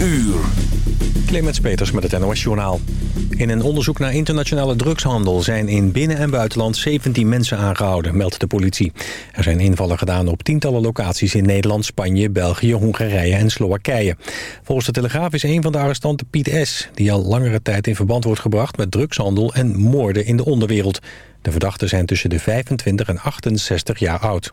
uur. Clemens Peters met het NOS Journaal. In een onderzoek naar internationale drugshandel zijn in binnen- en buitenland 17 mensen aangehouden, meldt de politie. Er zijn invallen gedaan op tientallen locaties in Nederland, Spanje, België, Hongarije en Slowakije. Volgens de Telegraaf is een van de arrestanten Piet S., die al langere tijd in verband wordt gebracht met drugshandel en moorden in de onderwereld. De verdachten zijn tussen de 25 en 68 jaar oud.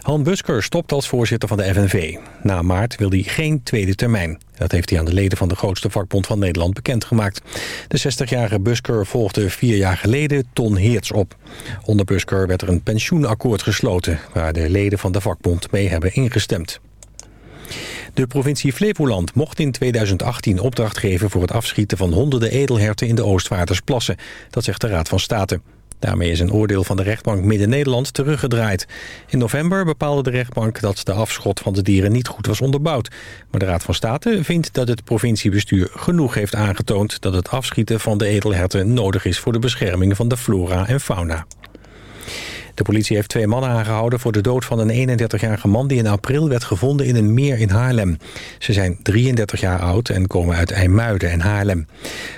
Han Busker stopt als voorzitter van de FNV. Na maart wil hij geen tweede termijn. Dat heeft hij aan de leden van de grootste vakbond van Nederland bekendgemaakt. De 60-jarige Busker volgde vier jaar geleden Ton Heerts op. Onder Busker werd er een pensioenakkoord gesloten... waar de leden van de vakbond mee hebben ingestemd. De provincie Flevoland mocht in 2018 opdracht geven voor het afschieten van honderden edelherten in de Oostvaardersplassen. Dat zegt de Raad van State. Daarmee is een oordeel van de rechtbank Midden-Nederland teruggedraaid. In november bepaalde de rechtbank dat de afschot van de dieren niet goed was onderbouwd. Maar de Raad van State vindt dat het provinciebestuur genoeg heeft aangetoond... dat het afschieten van de edelherten nodig is voor de bescherming van de flora en fauna. De politie heeft twee mannen aangehouden voor de dood van een 31-jarige man... die in april werd gevonden in een meer in Haarlem. Ze zijn 33 jaar oud en komen uit IJmuiden en Haarlem.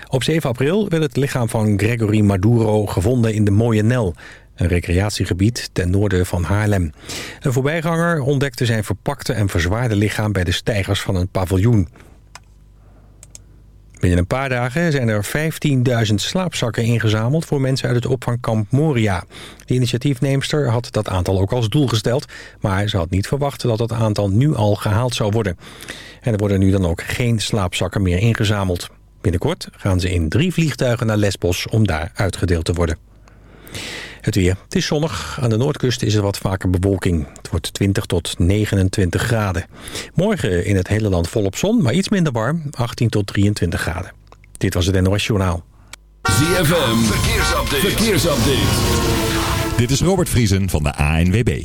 Op 7 april werd het lichaam van Gregory Maduro gevonden in de Mooie Nel... een recreatiegebied ten noorden van Haarlem. Een voorbijganger ontdekte zijn verpakte en verzwaarde lichaam... bij de stijgers van een paviljoen. Binnen een paar dagen zijn er 15.000 slaapzakken ingezameld... voor mensen uit het opvangkamp Moria. De initiatiefneemster had dat aantal ook als doel gesteld... maar ze had niet verwacht dat het aantal nu al gehaald zou worden. En er worden nu dan ook geen slaapzakken meer ingezameld. Binnenkort gaan ze in drie vliegtuigen naar Lesbos om daar uitgedeeld te worden. Het weer. Het is zonnig. Aan de noordkust is er wat vaker bewolking. Het wordt 20 tot 29 graden. Morgen in het hele land volop zon, maar iets minder warm. 18 tot 23 graden. Dit was het NOS Journaal. ZFM. Verkeersupdate. Verkeersupdate. Dit is Robert Vriesen van de ANWB.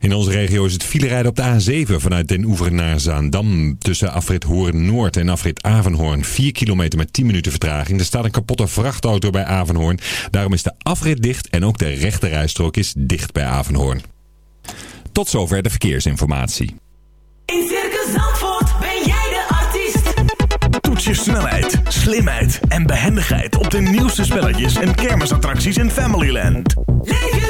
In onze regio is het filerijden op de A7 vanuit Den Oever naar Zaandam. Tussen afrit Hoorn Noord en afrit Avenhoorn. 4 kilometer met 10 minuten vertraging. Er staat een kapotte vrachtauto bij Avenhoorn. Daarom is de afrit dicht en ook de rechterrijstrook is dicht bij Avenhoorn. Tot zover de verkeersinformatie. In Circus Zandvoort ben jij de artiest. Toets je snelheid, slimheid en behendigheid op de nieuwste spelletjes en kermisattracties in Familyland. Leef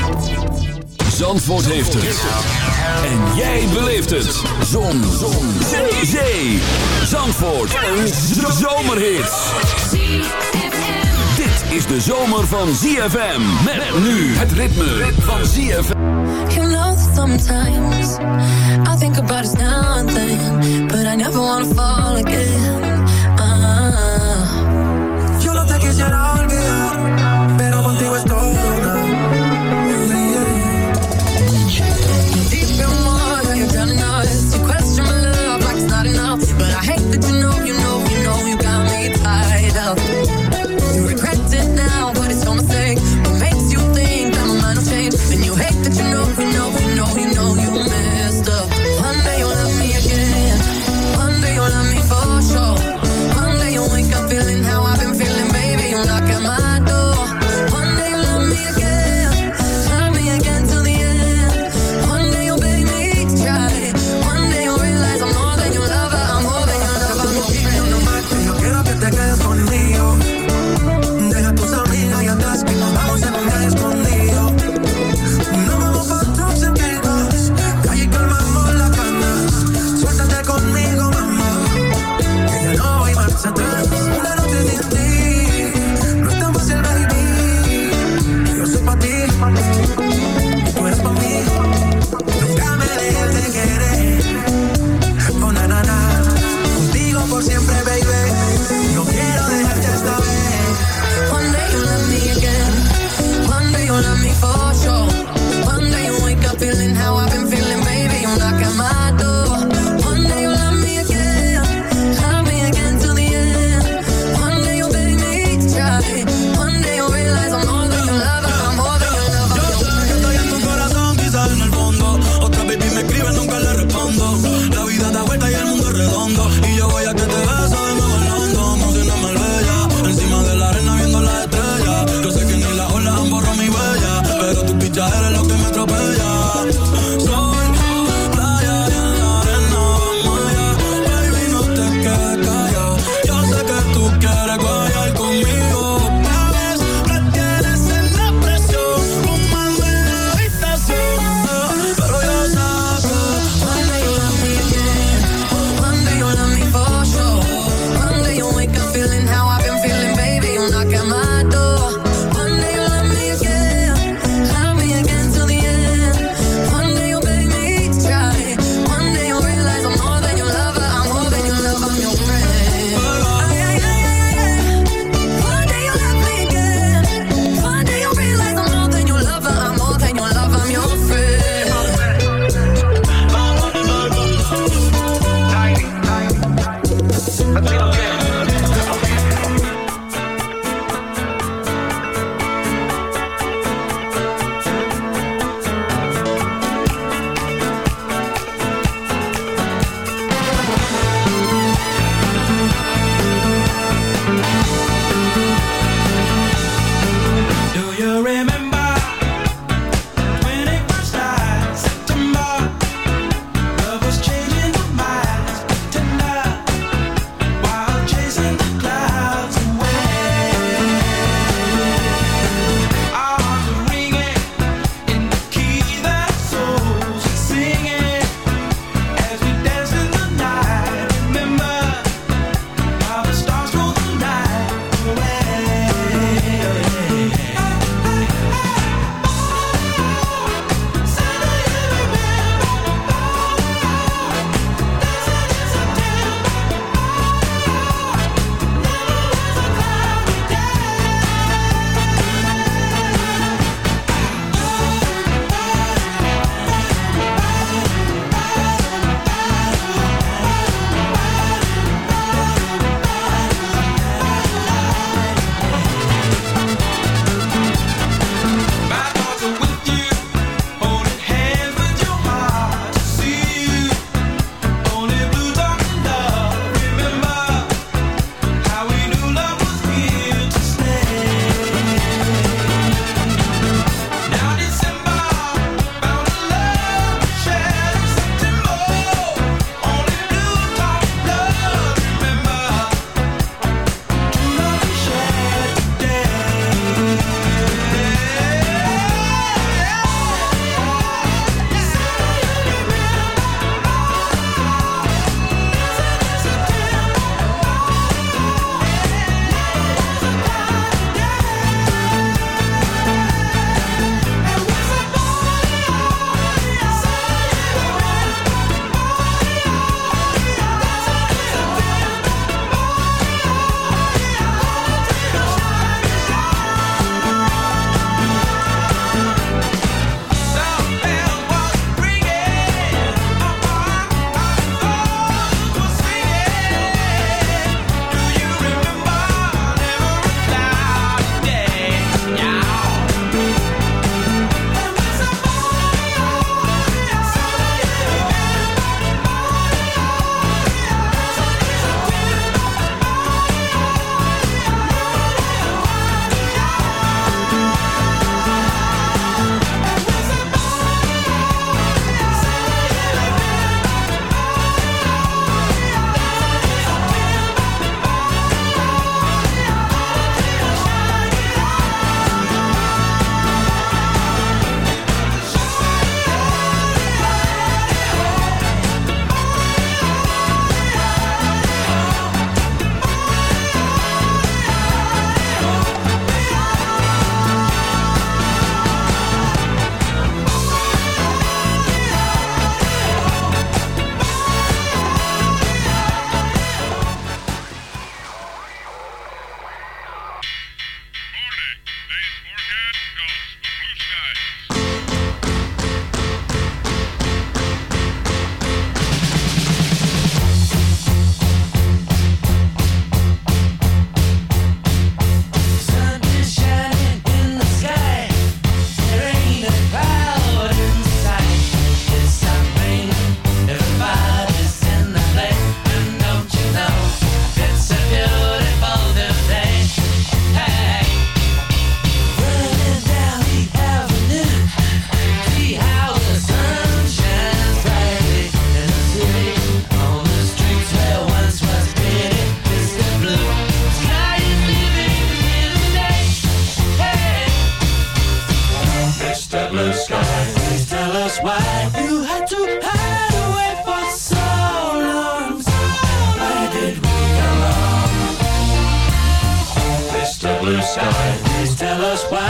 Zandvoort heeft het. En jij beleeft het. Zon. Zon. Zee. Zee. Zandvoort. Een zomerhit. Dit is de zomer van ZFM. Met nu het ritme van ZFM. You know, sometimes I think about us now and then, but I never wanna fall again. Ah. Yo no te quisiera olvidar, pero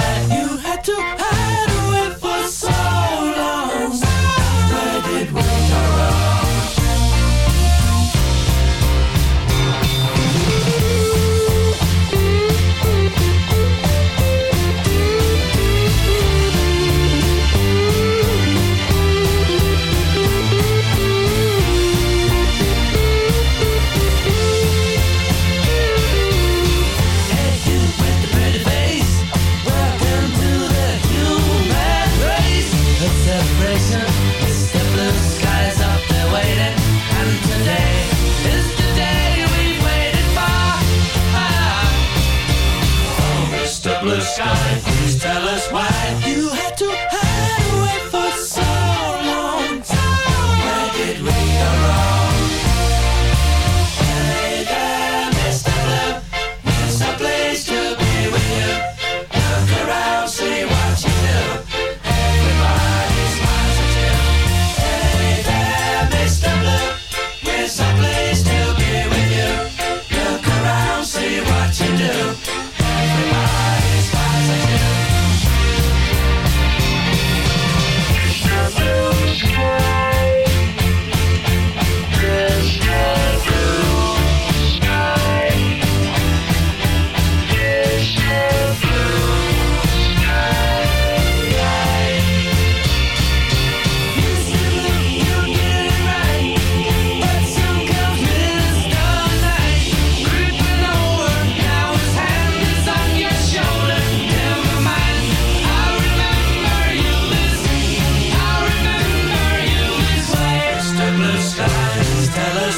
I Please tell us why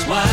why.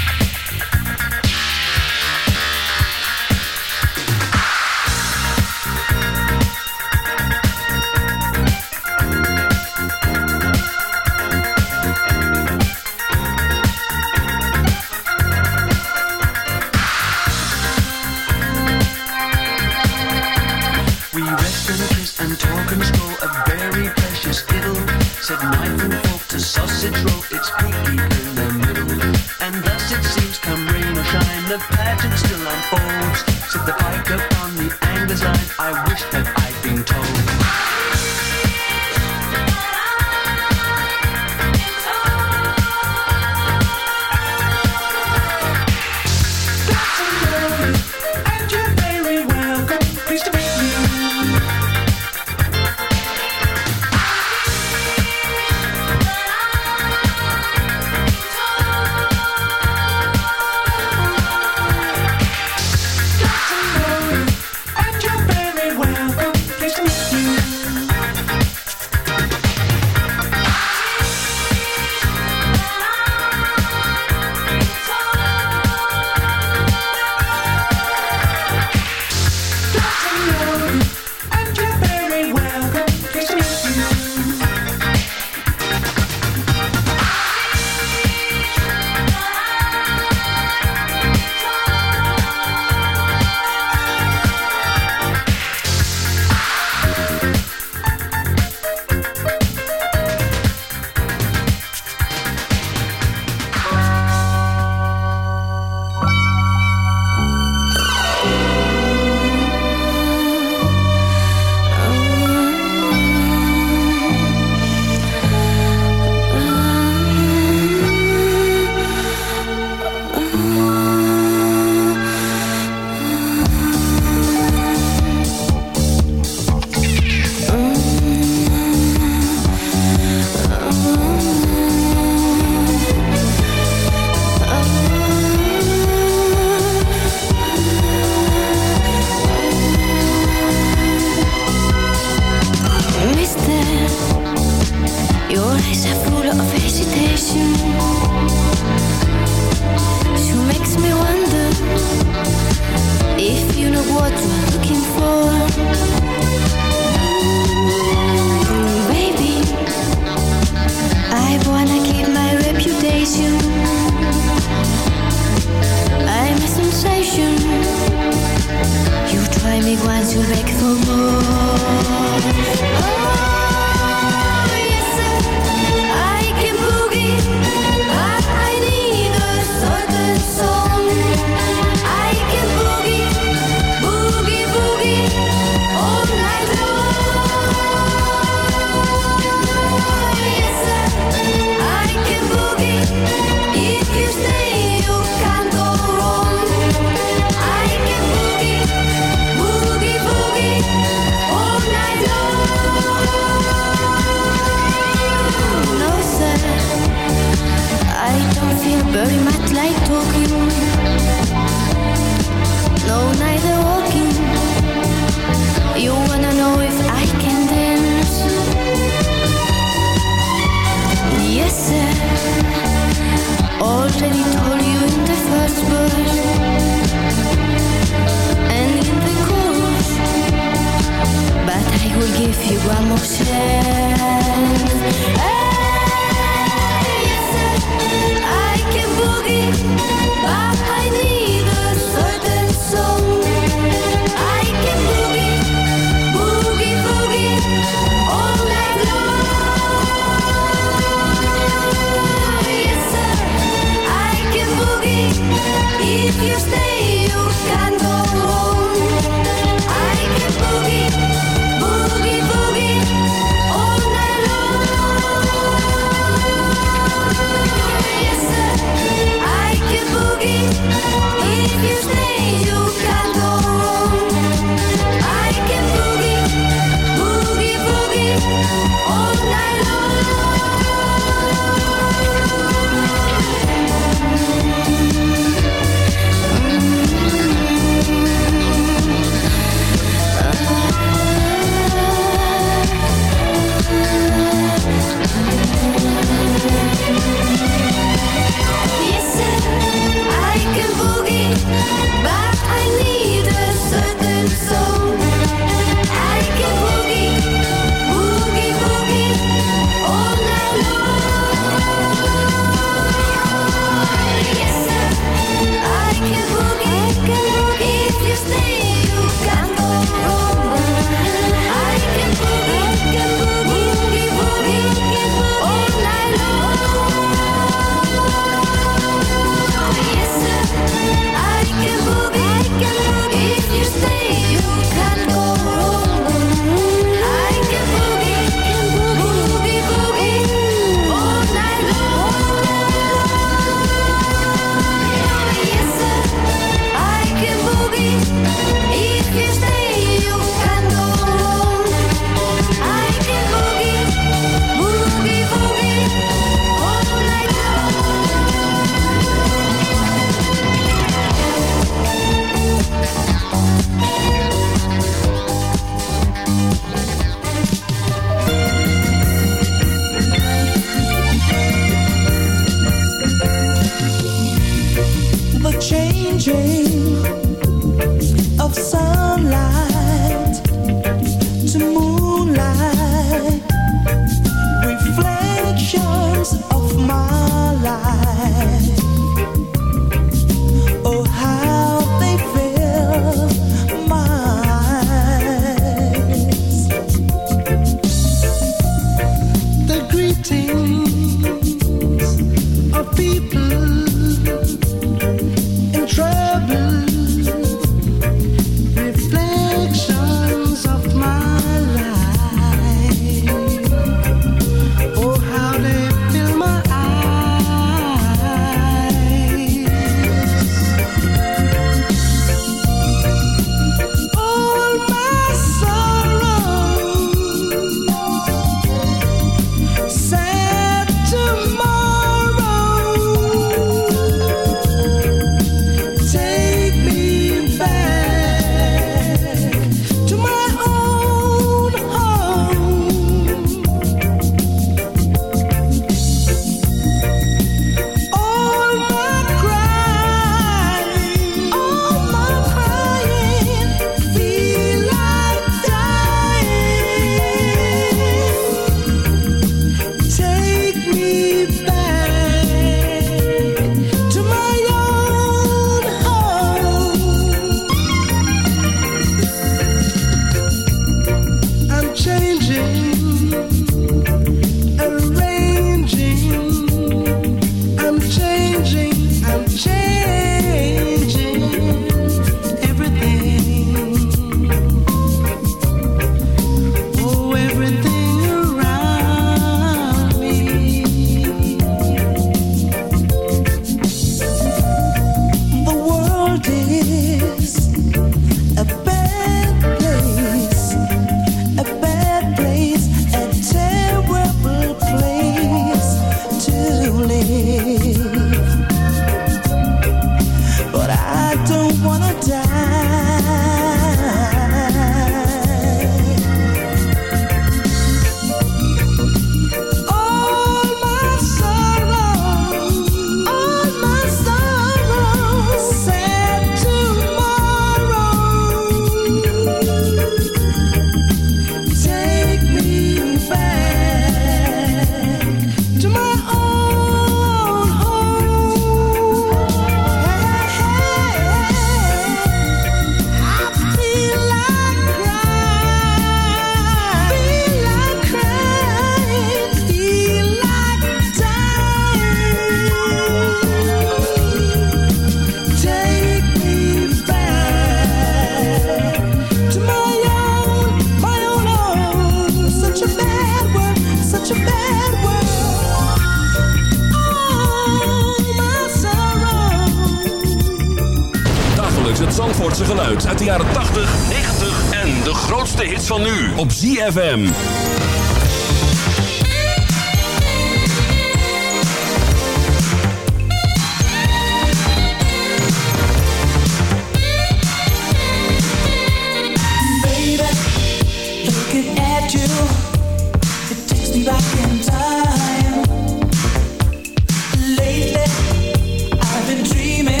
I've been dreaming,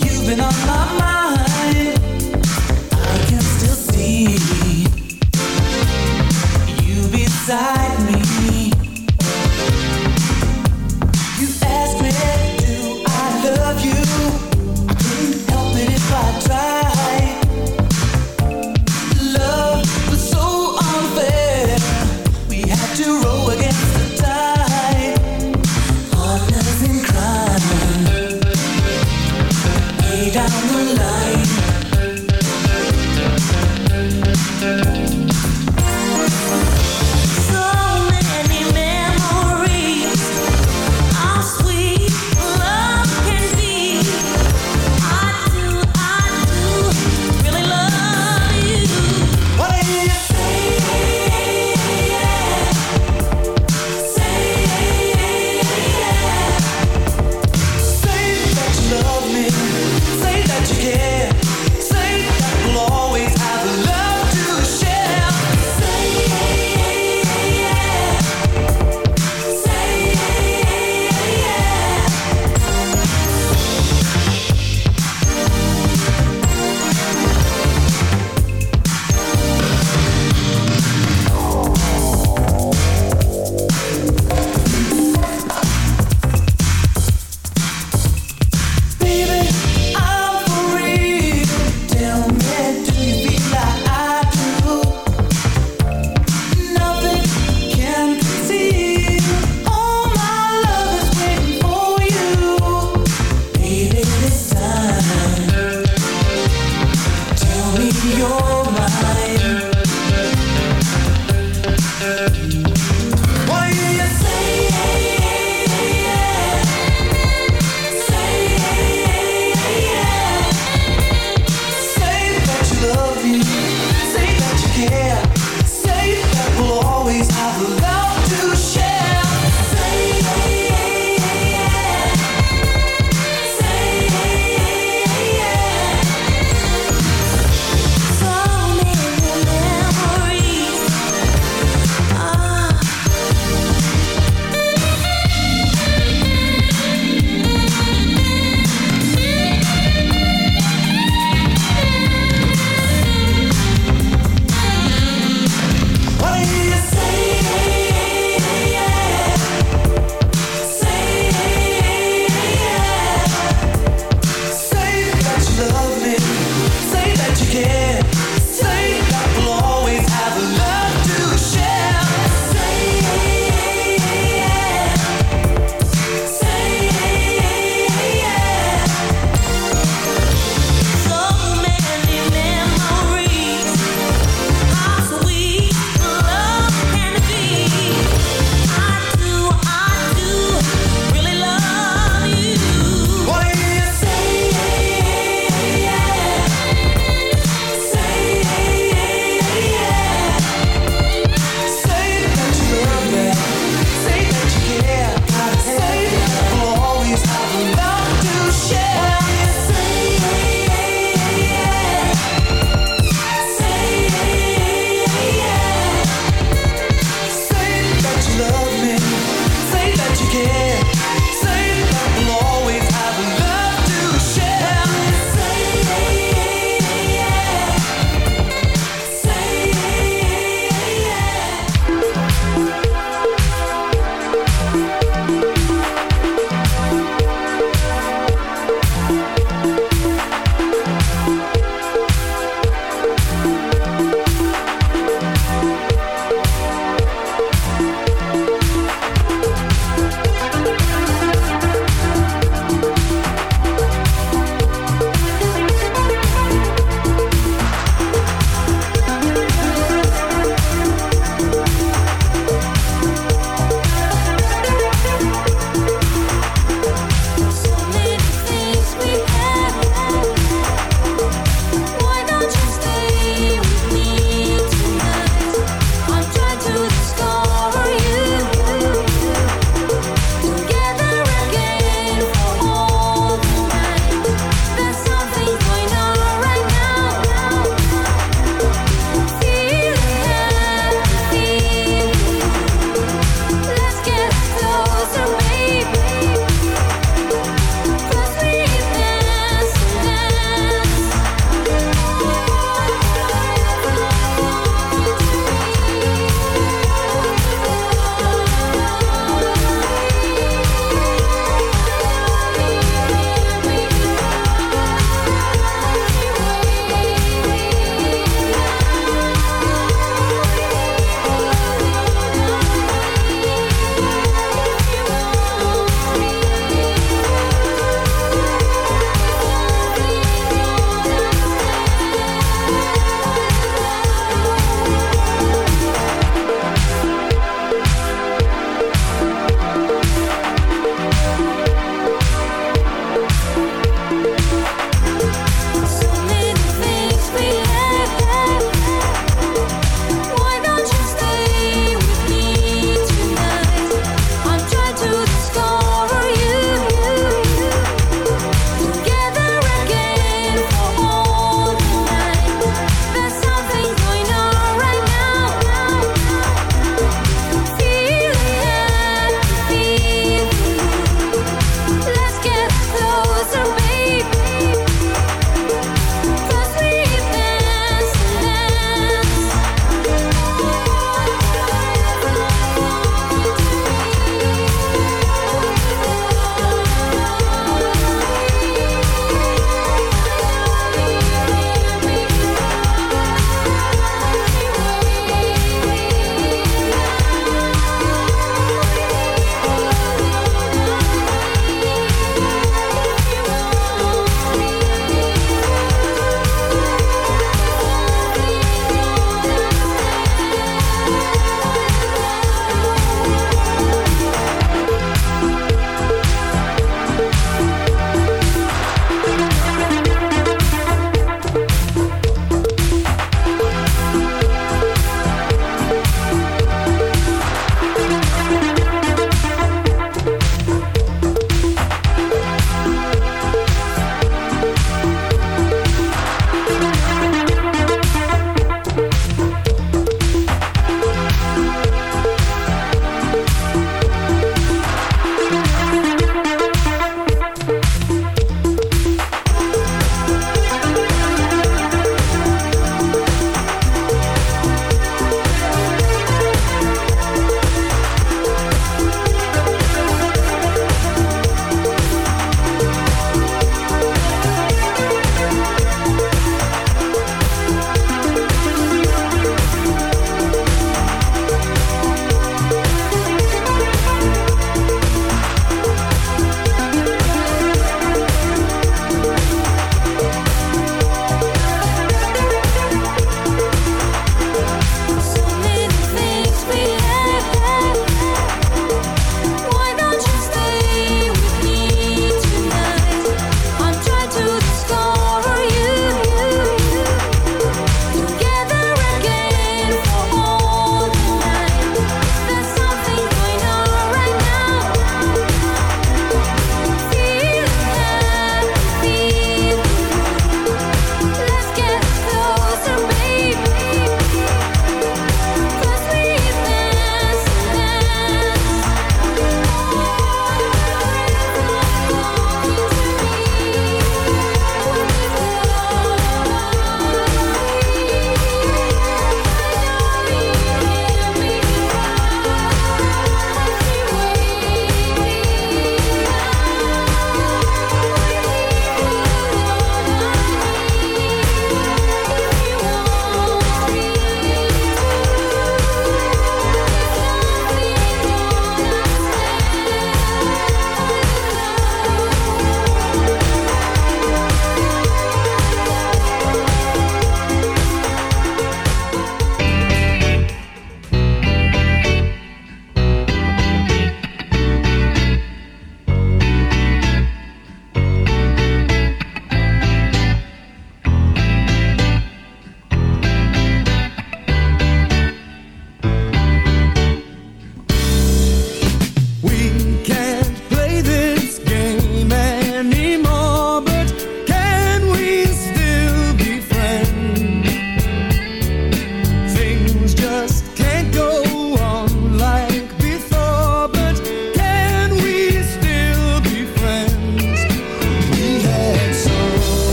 you've been on my mind. I can still see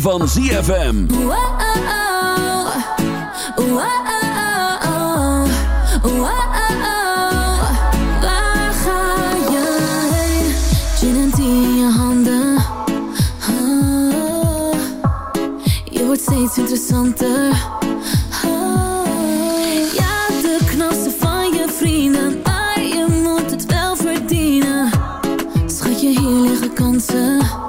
van ZFM. Wow, wow. Waar ga je heen? Gin in je handen. Ah, Je wordt steeds interessanter. Ja, de knapste van je vrienden, maar je moet het wel verdienen. Schatje, hier liggen kansen.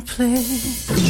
my.